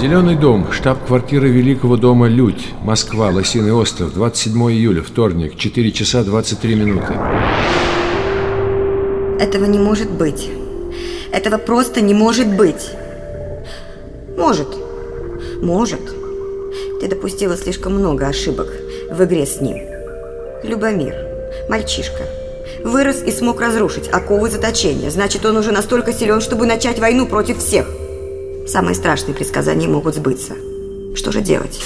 Зеленый дом, штаб-квартира Великого дома «Людь», Москва, Лосиный остров, 27 июля, вторник, 4 часа 23 минуты. Этого не может быть. Этого просто не может быть. Может. Может. Ты допустила слишком много ошибок в игре с ним. Любомир, мальчишка, вырос и смог разрушить оковы заточения. Значит, он уже настолько силен, чтобы начать войну против всех. Самые страшные предсказания могут сбыться. Что же делать?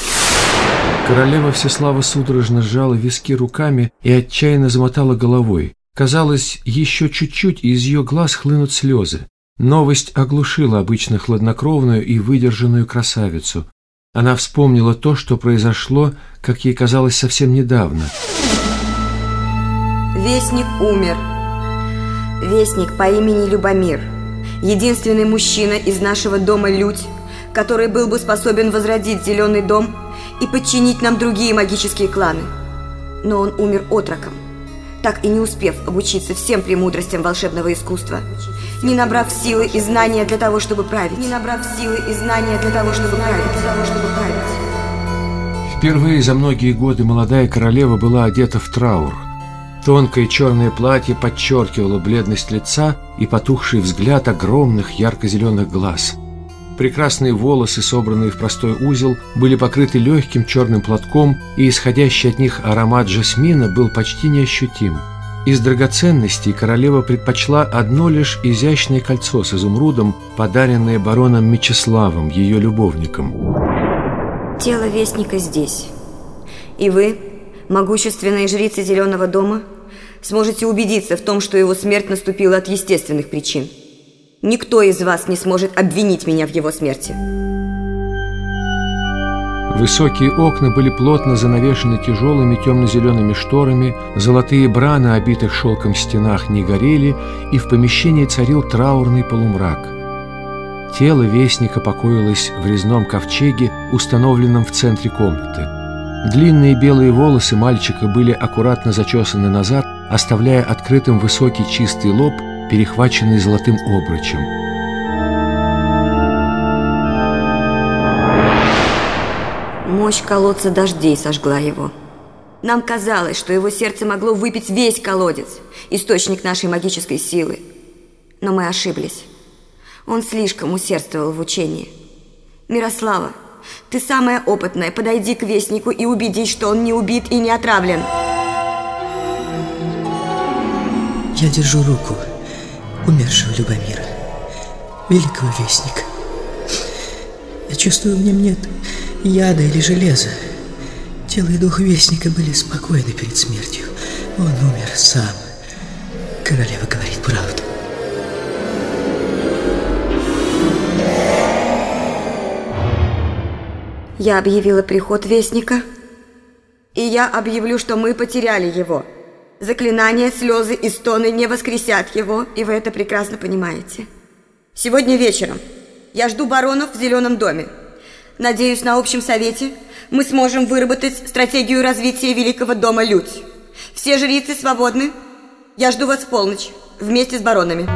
Королева Всеслава судорожно сжала виски руками и отчаянно замотала головой. Казалось, еще чуть-чуть, и из ее глаз хлынут слезы. Новость оглушила обычно хладнокровную и выдержанную красавицу. Она вспомнила то, что произошло, как ей казалось, совсем недавно. Вестник умер. Вестник по имени Любомир. Единственный мужчина из нашего дома Людь, который был бы способен возродить Зеленый дом и подчинить нам другие магические кланы. Но он умер отроком так и не успев обучиться всем премудростям волшебного искусства, не набрав силы и знания для того, чтобы править, не набрав силы и знания для того, чтобы править, для того, чтобы править. Впервые за многие годы молодая королева была одета в траур. Тонкое черное платье подчеркивало бледность лица и потухший взгляд огромных ярко-зеленых глаз. Прекрасные волосы, собранные в простой узел, были покрыты легким черным платком, и исходящий от них аромат жасмина был почти неощутим. Из драгоценностей королева предпочла одно лишь изящное кольцо с изумрудом, подаренное бароном Мечиславом, ее любовником. Тело Вестника здесь. И вы, могущественные жрицы Зеленого дома, сможете убедиться в том, что его смерть наступила от естественных причин. Никто из вас не сможет обвинить меня в его смерти. Высокие окна были плотно занавешены тяжелыми темно-зелеными шторами, золотые браны, обитых шелком стенах, не горели, и в помещении царил траурный полумрак. Тело вестника покоилось в резном ковчеге, установленном в центре комнаты. Длинные белые волосы мальчика были аккуратно зачесаны назад, оставляя открытым высокий чистый лоб перехваченный золотым обручем. Мощь колодца дождей сожгла его. Нам казалось, что его сердце могло выпить весь колодец, источник нашей магической силы. Но мы ошиблись. Он слишком усердствовал в учении. Мирослава, ты самая опытная, подойди к Вестнику и убедись, что он не убит и не отравлен. Я держу руку умершего Любомира, великого вестника. Я чувствую, в нем нет яда или железа. Тело и дух вестника были спокойны перед смертью. Он умер сам. Королева говорит правду. Я объявила приход Вестника, и я объявлю, что мы потеряли его. Заклинания, слезы и стоны не воскресят его, и вы это прекрасно понимаете. Сегодня вечером я жду баронов в Зеленом доме. Надеюсь, на общем совете мы сможем выработать стратегию развития Великого дома Людь. Все жрицы свободны. Я жду вас в полночь вместе с баронами.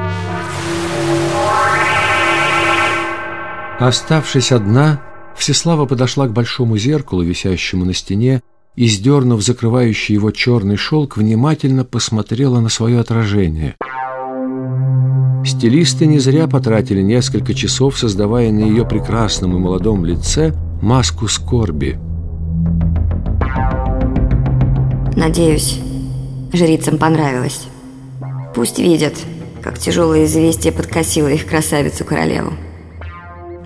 Оставшись одна, Всеслава подошла к большому зеркалу, висящему на стене, и, сдернув закрывающий его черный шелк, внимательно посмотрела на свое отражение. Стилисты не зря потратили несколько часов, создавая на ее прекрасном и молодом лице маску скорби. Надеюсь, жрицам понравилось. Пусть видят, как тяжелое известие подкосило их красавицу-королеву.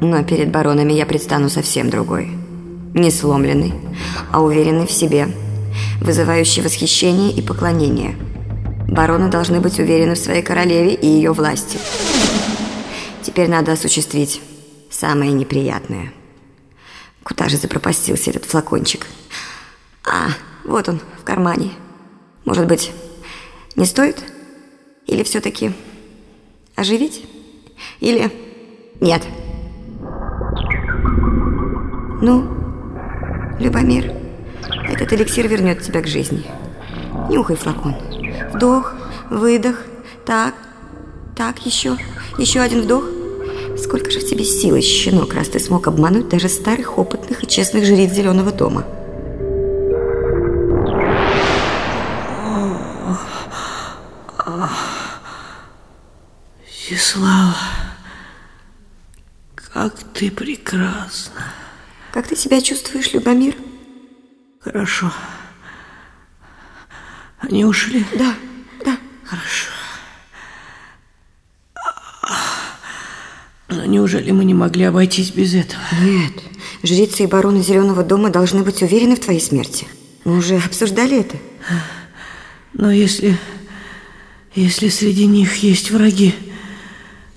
Но перед баронами я предстану совсем другой не сломленный, а уверенный в себе, вызывающий восхищение и поклонение. Бароны должны быть уверены в своей королеве и ее власти. Теперь надо осуществить самое неприятное. Куда же запропастился этот флакончик? А, вот он, в кармане. Может быть, не стоит? Или все-таки оживить? Или... Нет. Ну, Любомир, этот эликсир вернет тебя к жизни. Нюхай флакон. Вдох, выдох. Так, так, еще. Еще один вдох. Сколько же в тебе силы, щенок, раз ты смог обмануть даже старых, опытных и честных жриц Зеленого дома? Сеслава, как ты прекрасна. Как ты себя чувствуешь, Любомир? Хорошо. Они ушли? Да, да. Хорошо. Но неужели мы не могли обойтись без этого? Нет, жрицы и бароны Зеленого дома должны быть уверены в твоей смерти. Мы уже обсуждали это. Но если... Если среди них есть враги,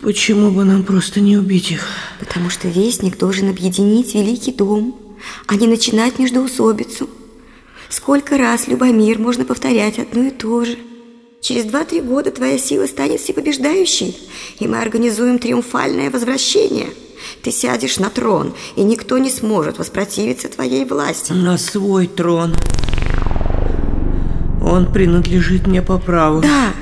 почему бы нам просто не убить их? Потому что Вестник должен объединить Великий дом, а не начинать междоусобицу. Сколько раз, Любомир, можно повторять одно и то же. Через два-три года твоя сила станет всепобеждающей, и мы организуем триумфальное возвращение. Ты сядешь на трон, и никто не сможет воспротивиться твоей власти. На свой трон. Он принадлежит мне по праву. Да,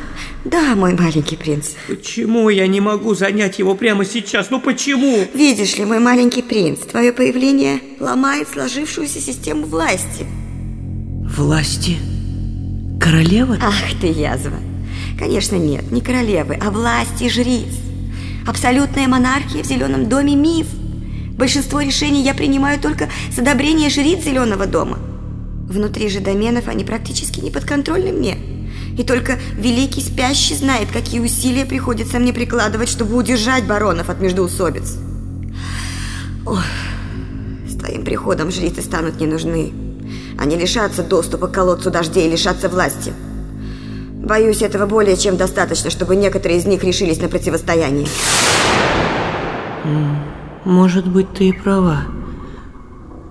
да, мой маленький принц. Почему я не могу занять его прямо сейчас? Ну почему? Видишь ли, мой маленький принц, твое появление ломает сложившуюся систему власти. Власти? Королевы? Ах ты язва. Конечно, нет, не королевы, а власти жриц. Абсолютная монархия в Зеленом доме – миф. Большинство решений я принимаю только с одобрения жриц Зеленого дома. Внутри же доменов они практически не подконтрольны мне. И только великий спящий знает, какие усилия приходится мне прикладывать, чтобы удержать баронов от междоусобиц. Ох, с твоим приходом жрицы станут не нужны. Они лишатся доступа к колодцу дождей и лишатся власти. Боюсь, этого более чем достаточно, чтобы некоторые из них решились на противостояние. Может быть, ты и права.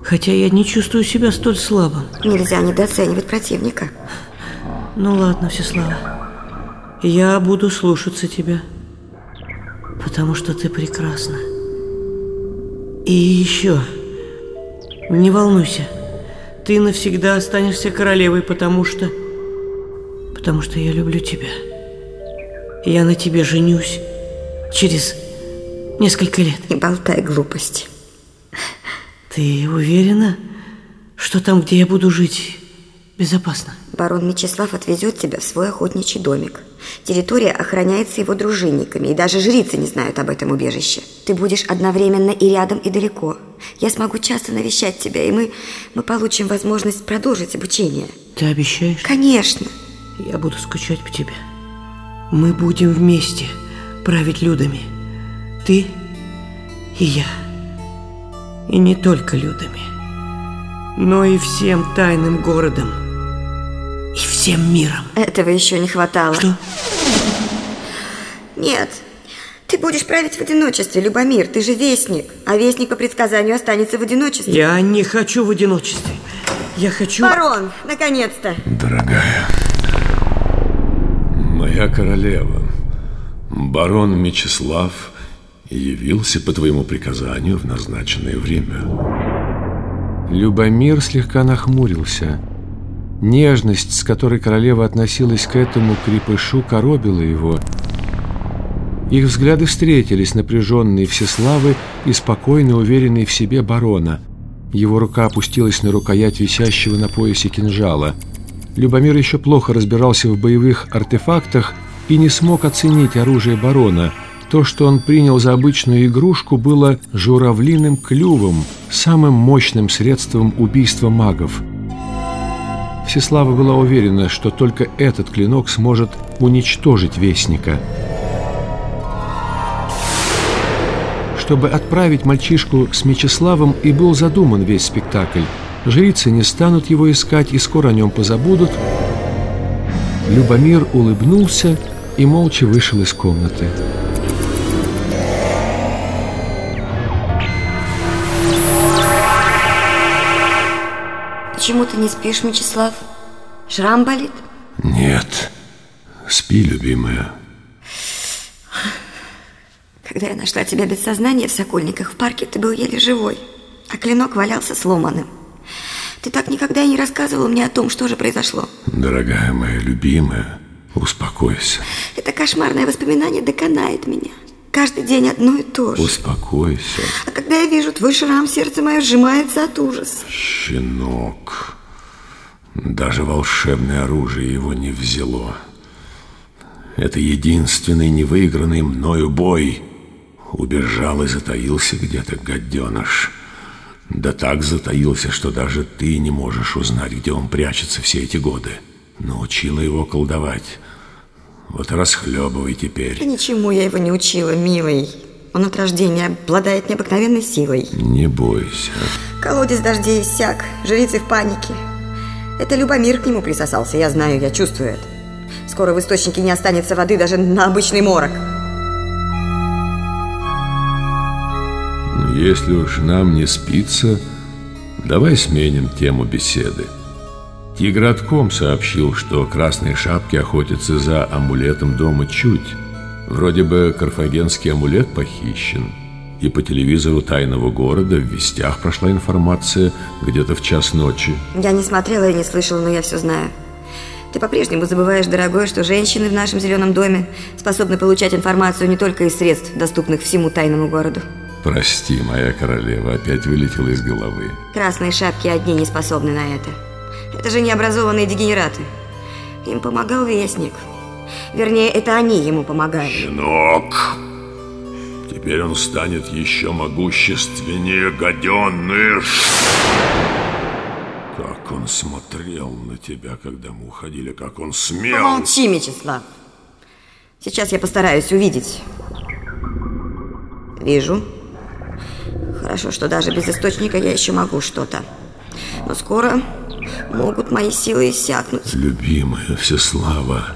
Хотя я не чувствую себя столь слабым. Нельзя недооценивать противника. Ну ладно, Всеслава. Я буду слушаться тебя. Потому что ты прекрасна. И еще. Не волнуйся. Ты навсегда останешься королевой, потому что... Потому что я люблю тебя. Я на тебе женюсь через несколько лет. Не болтай глупости. Ты уверена, что там, где я буду жить, безопасно? Барон Мечислав отвезет тебя в свой охотничий домик. Территория охраняется его дружинниками, и даже жрицы не знают об этом убежище. Ты будешь одновременно и рядом, и далеко. Я смогу часто навещать тебя, и мы, мы получим возможность продолжить обучение. Ты обещаешь? Конечно. Я буду скучать по тебе. Мы будем вместе править людами. Ты и я. И не только людами, но и всем тайным городом. Всем миром. Этого еще не хватало. Что? Нет. Ты будешь править в одиночестве, Любомир. Ты же вестник. А вестник по предсказанию останется в одиночестве. Я не хочу в одиночестве. Я хочу... Барон, наконец-то. Дорогая, моя королева, барон Мечислав явился по твоему приказанию в назначенное время. Любомир слегка нахмурился. Нежность, с которой королева относилась к этому крепышу, коробила его. Их взгляды встретились, напряженные Всеславы и спокойно уверенные в себе барона. Его рука опустилась на рукоять висящего на поясе кинжала. Любомир еще плохо разбирался в боевых артефактах и не смог оценить оружие барона. То, что он принял за обычную игрушку, было журавлиным клювом, самым мощным средством убийства магов. Всеслава была уверена, что только этот клинок сможет уничтожить Вестника. Чтобы отправить мальчишку с Мечиславом и был задуман весь спектакль. Жрицы не станут его искать и скоро о нем позабудут. Любомир улыбнулся и молча вышел из комнаты. Почему ты не спишь, Мечислав? Шрам болит? Нет. Спи, любимая. Когда я нашла тебя без сознания в Сокольниках в парке, ты был еле живой, а клинок валялся сломанным. Ты так никогда и не рассказывал мне о том, что же произошло. Дорогая моя любимая, успокойся. Это кошмарное воспоминание доконает меня. Каждый день одно и то же. Успокойся. А когда я вижу твой шрам, сердце мое сжимается от ужаса. Щенок. Даже волшебное оружие его не взяло. Это единственный невыигранный мною бой. Убежал и затаился где-то гаденыш. Да так затаился, что даже ты не можешь узнать, где он прячется все эти годы. Научила его колдовать. Вот расхлебывай теперь. Да ничему я его не учила, милый. Он от рождения обладает необыкновенной силой. Не бойся. Колодец дождей иссяк, жрицы в панике. Это Любомир к нему присосался, я знаю, я чувствую это. Скоро в источнике не останется воды даже на обычный морок. Если уж нам не спится, давай сменим тему беседы. Тигратком сообщил, что красные шапки охотятся за амулетом дома чуть. Вроде бы карфагенский амулет похищен. И по телевизору тайного города в вестях прошла информация где-то в час ночи. Я не смотрела и не слышала, но я все знаю. Ты по-прежнему забываешь, дорогой, что женщины в нашем зеленом доме способны получать информацию не только из средств, доступных всему тайному городу. Прости, моя королева, опять вылетела из головы. Красные шапки одни не способны на это. Это же необразованные дегенераты. Им помогал Вестник. Вернее, это они ему помогали. Щенок! Теперь он станет еще могущественнее гаденыш. Как он смотрел на тебя, когда мы уходили, как он смел. Помолчи, Мечислав. Сейчас я постараюсь увидеть. Вижу. Хорошо, что даже без источника я еще могу что-то. Но скоро могут мои силы иссякнуть. Любимая Всеслава,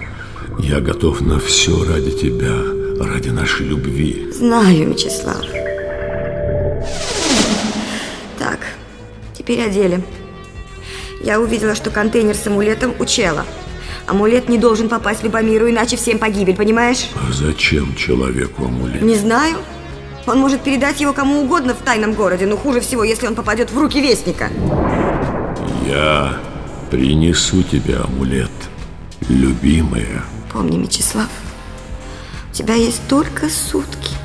я готов на все ради тебя, ради нашей любви. Знаю, Мечислав. Так, теперь о деле. Я увидела, что контейнер с амулетом у чела. Амулет не должен попасть Любомиру, иначе всем погибель, понимаешь? А зачем человеку амулет? Не знаю. Он может передать его кому угодно в тайном городе, но хуже всего, если он попадет в руки Вестника. Я принесу тебе амулет, любимая. Помни, Мечислав, у тебя есть только сутки.